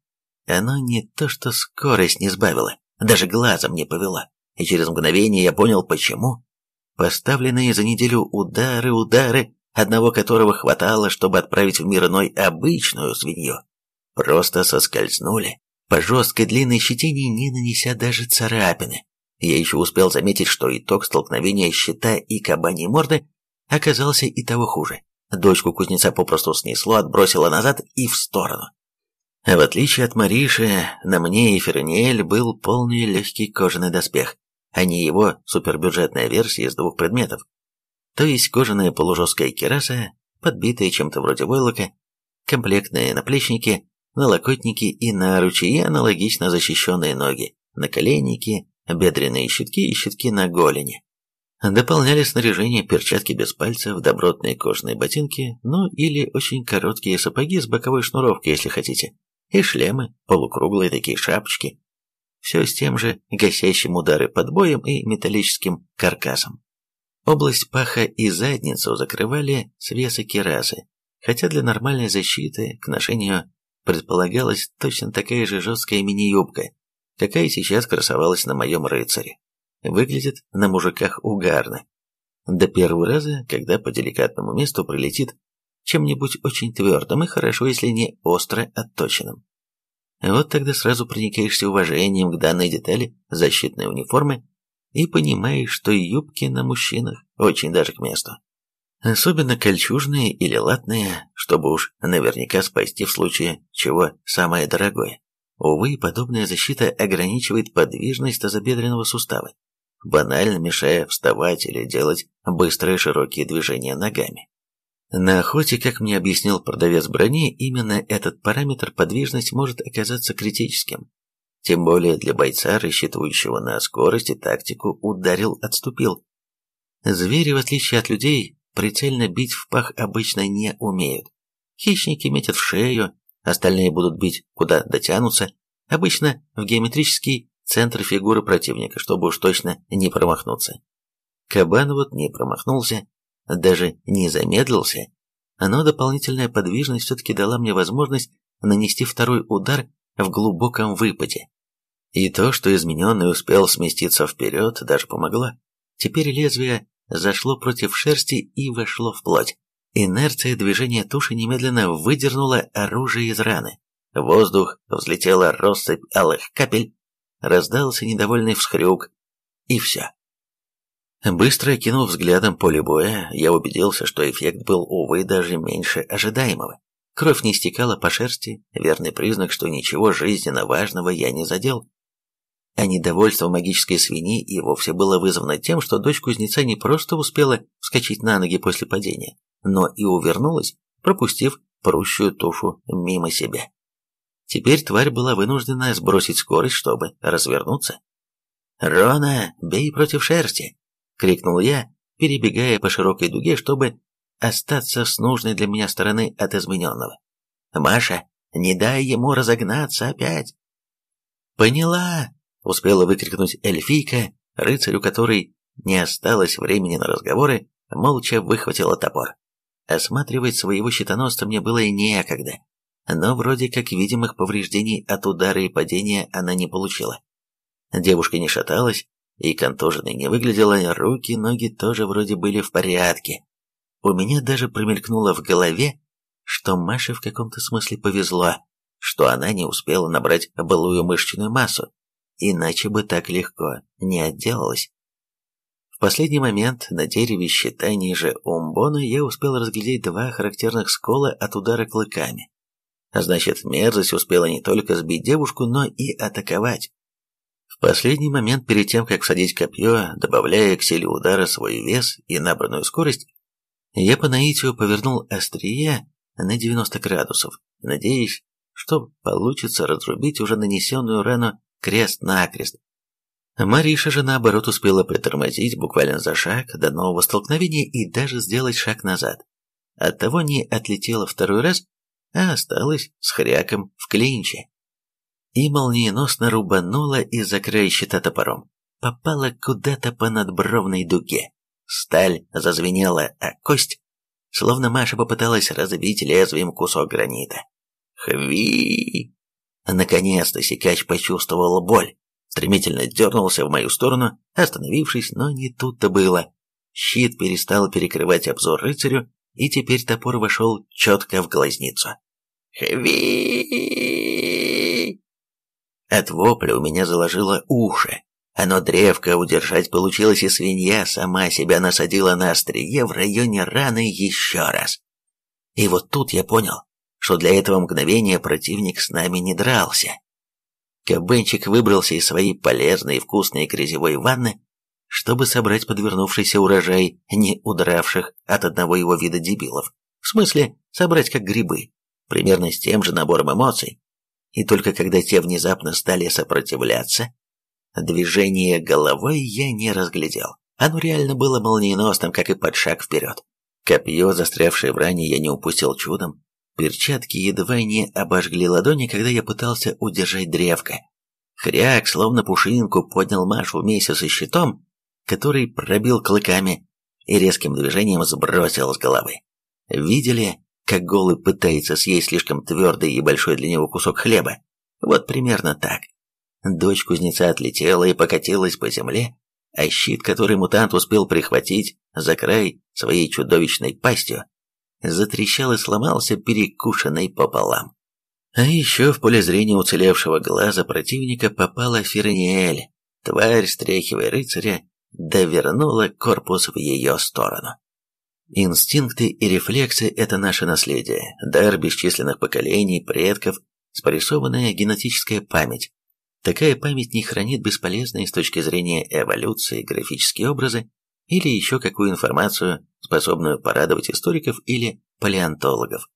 оно не то что скорость не сбавило, даже глазом не повело, и через мгновение я понял, почему. Поставленные за неделю удары, удары, одного которого хватало, чтобы отправить в мир иной обычную свинью, просто соскользнули по жесткой длинной щетине, не нанеся даже царапины. Я еще успел заметить, что итог столкновения щита и кабаньей морды оказался и того хуже. Дочку кузнеца попросту снесло, отбросило назад и в сторону. В отличие от Мариши, на мне и Ферниэль был полный легкий кожаный доспех а не его супербюджетная версия из двух предметов. То есть кожаная полужесткая кераса, подбитая чем-то вроде войлока, комплектные наплечники, налокотники и наручи, и аналогично защищенные ноги, наколенники, бедренные щитки и щитки на голени. Дополняли снаряжение перчатки без пальцев, добротные кожаные ботинки, ну или очень короткие сапоги с боковой шнуровкой, если хотите, и шлемы, полукруглые такие шапочки, все с тем же гасящим удары подбоем и металлическим каркасом. Область паха и задницу закрывали свесы керасы, хотя для нормальной защиты к ношению предполагалась точно такая же жесткая мини-юбка, какая сейчас красовалась на моем рыцаре. Выглядит на мужиках угарно. До первого раза, когда по деликатному месту прилетит чем-нибудь очень твердым и хорошо, если не остро отточенным. Вот тогда сразу проникаешься уважением к данной детали защитной униформы и понимаешь, что юбки на мужчинах очень даже к месту. Особенно кольчужные или латные, чтобы уж наверняка спасти в случае чего самое дорогое. Увы, подобная защита ограничивает подвижность тазобедренного сустава, банально мешая вставать или делать быстрые широкие движения ногами. На охоте, как мне объяснил продавец брони, именно этот параметр подвижность может оказаться критическим. Тем более для бойца, рассчитывающего на скорость и тактику, ударил-отступил. Звери, в отличие от людей, прицельно бить в пах обычно не умеют. Хищники метят в шею, остальные будут бить куда дотянутся, обычно в геометрический центр фигуры противника, чтобы уж точно не промахнуться. Кабан вот не промахнулся, даже не замедлился, но дополнительная подвижность все-таки дала мне возможность нанести второй удар в глубоком выпаде. И то, что измененный успел сместиться вперед, даже помогло. Теперь лезвие зашло против шерсти и вошло в плоть. Инерция движения туши немедленно выдернула оружие из раны. В воздух взлетела россыпь алых капель, раздался недовольный всхрюк, и все. Быстро окинув взглядом поле боя, я убедился, что эффект был, увы, даже меньше ожидаемого. Кровь не стекала по шерсти, верный признак, что ничего жизненно важного я не задел. а недовольство магической свиньи и вовсе было вызвано тем, что дочь кузнеца не просто успела вскочить на ноги после падения, но и увернулась, пропустив прущую тушу мимо себя. Теперь тварь была вынуждена сбросить скорость, чтобы развернуться. «Рона, бей против шерсти!» — крикнул я, перебегая по широкой дуге, чтобы остаться с нужной для меня стороны от измененного. «Маша, не дай ему разогнаться опять!» «Поняла!» — успела выкрикнуть эльфийка, рыцарю которой не осталось времени на разговоры, молча выхватила топор. Осматривать своего щитоносца мне было и некогда, но вроде как видимых повреждений от удара и падения она не получила. Девушка не шаталась и контуженной не выглядела, руки, ноги тоже вроде были в порядке. У меня даже промелькнуло в голове, что Маше в каком-то смысле повезло, что она не успела набрать былую мышечную массу, иначе бы так легко не отделалась. В последний момент на дереве щита ниже умбона я успел разглядеть два характерных скола от удара клыками. Значит, мерзость успела не только сбить девушку, но и атаковать. Последний момент перед тем, как всадить копье, добавляя к силе удара свой вес и набранную скорость, я по наитию повернул острие на 90 градусов, надеясь, что получится разрубить уже нанесенную рану крест-накрест. Мариша же наоборот успела притормозить буквально за шаг до нового столкновения и даже сделать шаг назад. Оттого не отлетела второй раз, а осталась с хряком в клинче. И молниеносно рубанула из-за края щита топором. Попала куда-то по надбровной дуге. Сталь зазвенела, а кость, словно Маша попыталась разбить лезвием кусок гранита. Хви! Наконец-то Сикач почувствовал боль. Стремительно дернулся в мою сторону, остановившись, но не тут-то было. Щит перестал перекрывать обзор рыцарю, и теперь топор вошел четко в глазницу. «Хви!» От вопля у меня заложило уши. Оно древко удержать получилось, и свинья сама себя насадила на острие в районе раны еще раз. И вот тут я понял, что для этого мгновения противник с нами не дрался. Кабенчик выбрался из своей полезной и вкусной грязевой ванны, чтобы собрать подвернувшийся урожай не удравших от одного его вида дебилов. В смысле, собрать как грибы, примерно с тем же набором эмоций. И только когда те внезапно стали сопротивляться, движение головой я не разглядел. Оно реально было молниеносным, как и под шаг вперед. Копье, застрявшее в ране, я не упустил чудом. Перчатки едва не обожгли ладони, когда я пытался удержать древко. Хряк, словно пушинку, поднял Машу вместе со щитом, который пробил клыками и резким движением сбросил с головы. Видели, как голый пытается съесть слишком твердый и большой для него кусок хлеба? Вот примерно так. Дочь кузнеца отлетела и покатилась по земле, а щит, который мутант успел прихватить за край своей чудовищной пастью, затрещал и сломался, перекушенный пополам. А еще в поле зрения уцелевшего глаза противника попала Ферниэль. Тварь, стряхивая рыцаря, довернула корпус в ее сторону. Инстинкты и рефлексы – это наше наследие, дар бесчисленных поколений, предков, спрессованная генетическая память. Такая память не хранит бесполезные с точки зрения эволюции графические образы или еще какую информацию, способную порадовать историков или палеонтологов.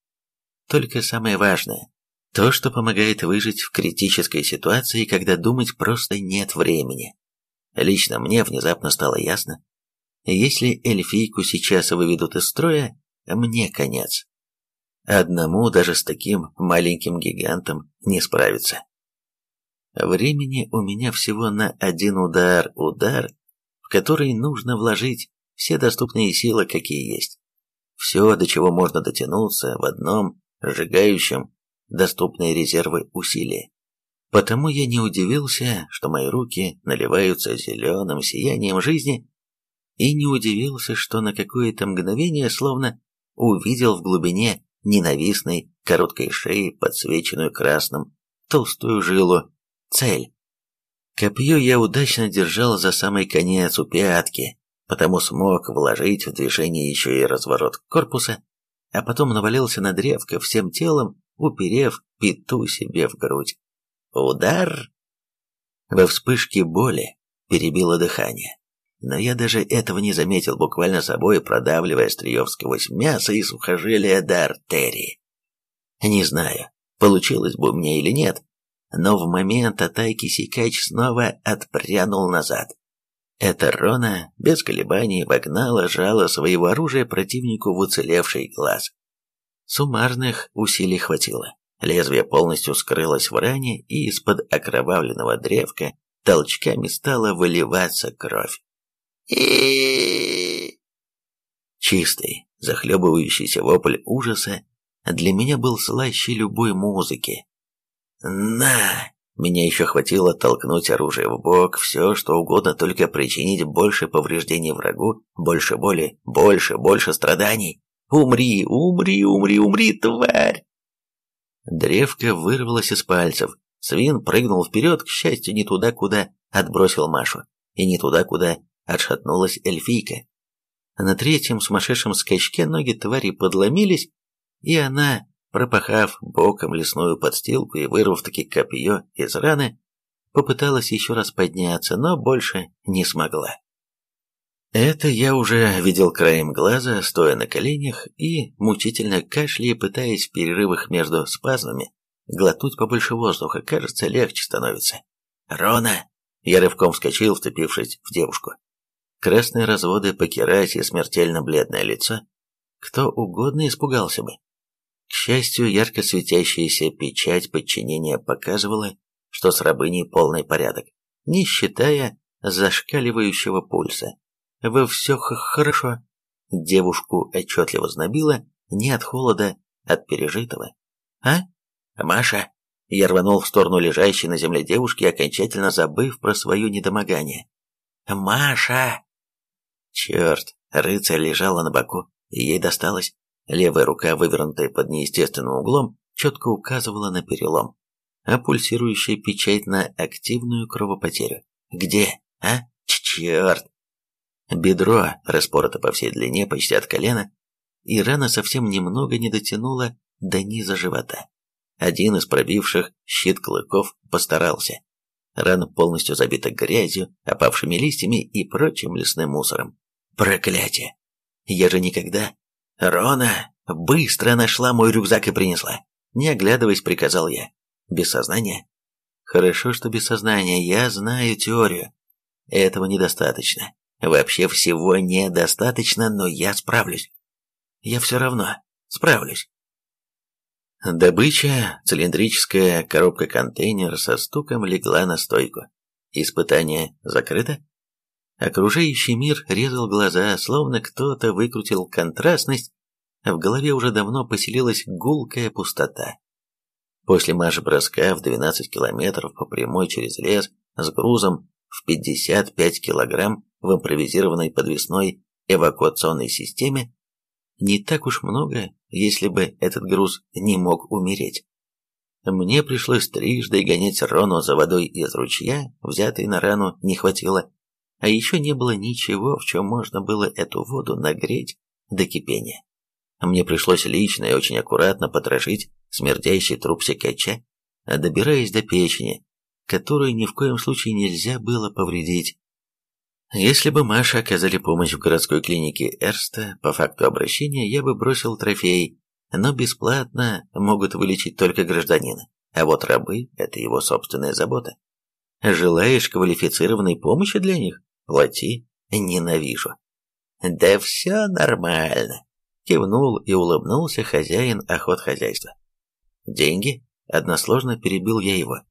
Только самое важное – то, что помогает выжить в критической ситуации, когда думать просто нет времени. Лично мне внезапно стало ясно, если эльфийку сейчас выведут из строя, мне конец. Одному даже с таким маленьким гигантом не справиться. Времени у меня всего на один удар, удар, в который нужно вложить все доступные силы, какие есть. Все, до чего можно дотянуться в одном сжигающем доступные резервы усилия. Потому я не удивился, что мои руки наливаются зеленым сиянием жизни, и не удивился, что на какое-то мгновение словно увидел в глубине ненавистной короткой шеи, подсвеченную красным, толстую жилу, цель. Копье я удачно держал за самый конец у пятки, потому смог вложить в движение еще и разворот корпуса, а потом навалился на древко всем телом, уперев пету себе в грудь. Удар! Во вспышке боли перебило дыхание. Но я даже этого не заметил, буквально собой продавливая острие сквозь мясо и сухожилия до артерии. Не знаю, получилось бы меня или нет, но в момент атаки Сикач снова отпрянул назад. Эта Рона без колебаний вогнала жало своего оружия противнику в уцелевший глаз. Суммарных усилий хватило. Лезвие полностью скрылось в ране, и из-под окровавленного древка толчками стала выливаться кровь. И Чистый, захлебывающийся вопль ужаса для меня был слаще любой музыки. «На!» Меня еще хватило толкнуть оружие в бок, все, что угодно, только причинить больше повреждений врагу, больше боли, больше, больше страданий. «Умри, умри, умри, умри, тварь!» Древко вырвалось из пальцев. Свин прыгнул вперед, к счастью, не туда, куда отбросил Машу, и не туда, куда отшатнулась эльфийка. На третьем сумасшедшем скачке ноги твари подломились, и она, пропахав боком лесную подстилку и вырвав таки копье из раны, попыталась еще раз подняться, но больше не смогла. Это я уже видел краем глаза, стоя на коленях и, мучительно кашляя, пытаясь в перерывах между спазмами, глотнуть побольше воздуха, кажется, легче становится. «Рона!» Я рывком вскочил, вцепившись в девушку. Красные разводы по керасе, смертельно бледное лицо. Кто угодно испугался бы. К счастью, ярко светящаяся печать подчинения показывала, что с рабыней полный порядок, не считая зашкаливающего пульса. Во все хорошо. Девушку отчетливо знобило не от холода, от пережитого. «А? Маша?» Я рванул в сторону лежащей на земле девушки, окончательно забыв про свое недомогание. «Маша!» Черт, рыцарь лежала на боку, и ей досталось. Левая рука, вывернутая под неестественным углом, четко указывала на перелом, а пульсирующая печать на активную кровопотерю. «Где? А? Черт!» Бедро распорото по всей длине, почти от колена, и рана совсем немного не дотянула до низа живота. Один из пробивших щит клыков постарался. Рана полностью забита грязью, опавшими листьями и прочим лесным мусором. Проклятие! Я же никогда... Рона быстро нашла мой рюкзак и принесла. Не оглядываясь, приказал я. Без сознания? Хорошо, что без сознания. Я знаю теорию. Этого недостаточно. Вообще всего недостаточно, но я справлюсь. Я все равно справлюсь. Добыча, цилиндрическая коробка-контейнер со стуком легла на стойку. Испытание закрыто? Окружающий мир резал глаза, словно кто-то выкрутил контрастность, в голове уже давно поселилась гулкая пустота. После марш-броска в 12 километров по прямой через лес с грузом в 55 килограмм в импровизированной подвесной эвакуационной системе не так уж много, если бы этот груз не мог умереть. Мне пришлось трижды гонять Рону за водой из ручья, взятой на рану не хватило, а еще не было ничего, в чем можно было эту воду нагреть до кипения. Мне пришлось лично и очень аккуратно потрошить смердящий труп секача, добираясь до печени, которую ни в коем случае нельзя было повредить. Если бы Маше оказали помощь в городской клинике Эрста по факту обращения, я бы бросил трофей, но бесплатно могут вылечить только гражданина, а вот рабы – это его собственная забота. Желаешь квалифицированной помощи для них? Плати. Ненавижу. Да все нормально. Кивнул и улыбнулся хозяин охотхозяйства. Деньги? Односложно перебил я его.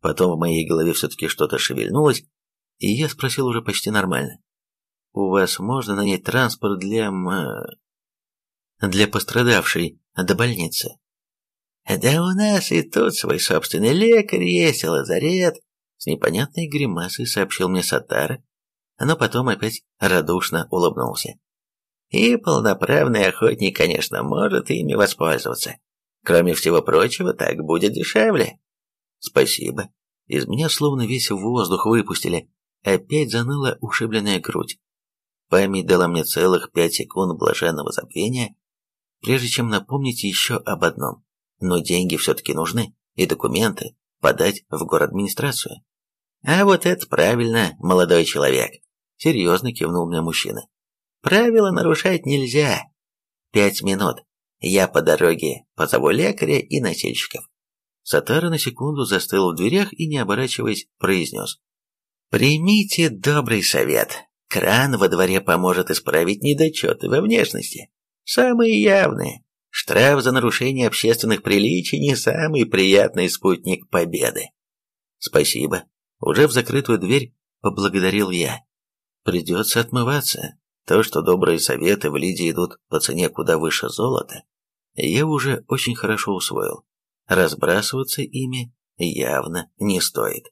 Потом в моей голове все-таки что-то шевельнулось, и я спросил уже почти нормально. «У вас можно нанять транспорт для... М... для пострадавшей до больницы?» «Да у нас и тут свой собственный лекарь есть, лазарет», с непонятной гримасой сообщил мне Сатара, но потом опять радушно улыбнулся. «И полноправный охотник, конечно, может ими воспользоваться. Кроме всего прочего, так будет дешевле». «Спасибо. Из меня словно весь воздух выпустили. Опять заныла ушибленная грудь. Память дала мне целых пять секунд блаженного забвения, прежде чем напомнить еще об одном. Но деньги все-таки нужны, и документы подать в город администрацию. А вот это правильно, молодой человек. Серьезно кивнул мне мужчина. Правила нарушать нельзя. Пять минут. Я по дороге позову лекаря и носильщиков. Сатара на секунду застыл в дверях и, не оборачиваясь, произнес. «Примите добрый совет. Кран во дворе поможет исправить недочеты во внешности. Самые явные. Штраф за нарушение общественных приличий не самый приятный спутник победы». «Спасибо». Уже в закрытую дверь поблагодарил я. «Придется отмываться. То, что добрые советы в Лиде идут по цене куда выше золота, я уже очень хорошо усвоил. Разбрасываться ими явно не стоит.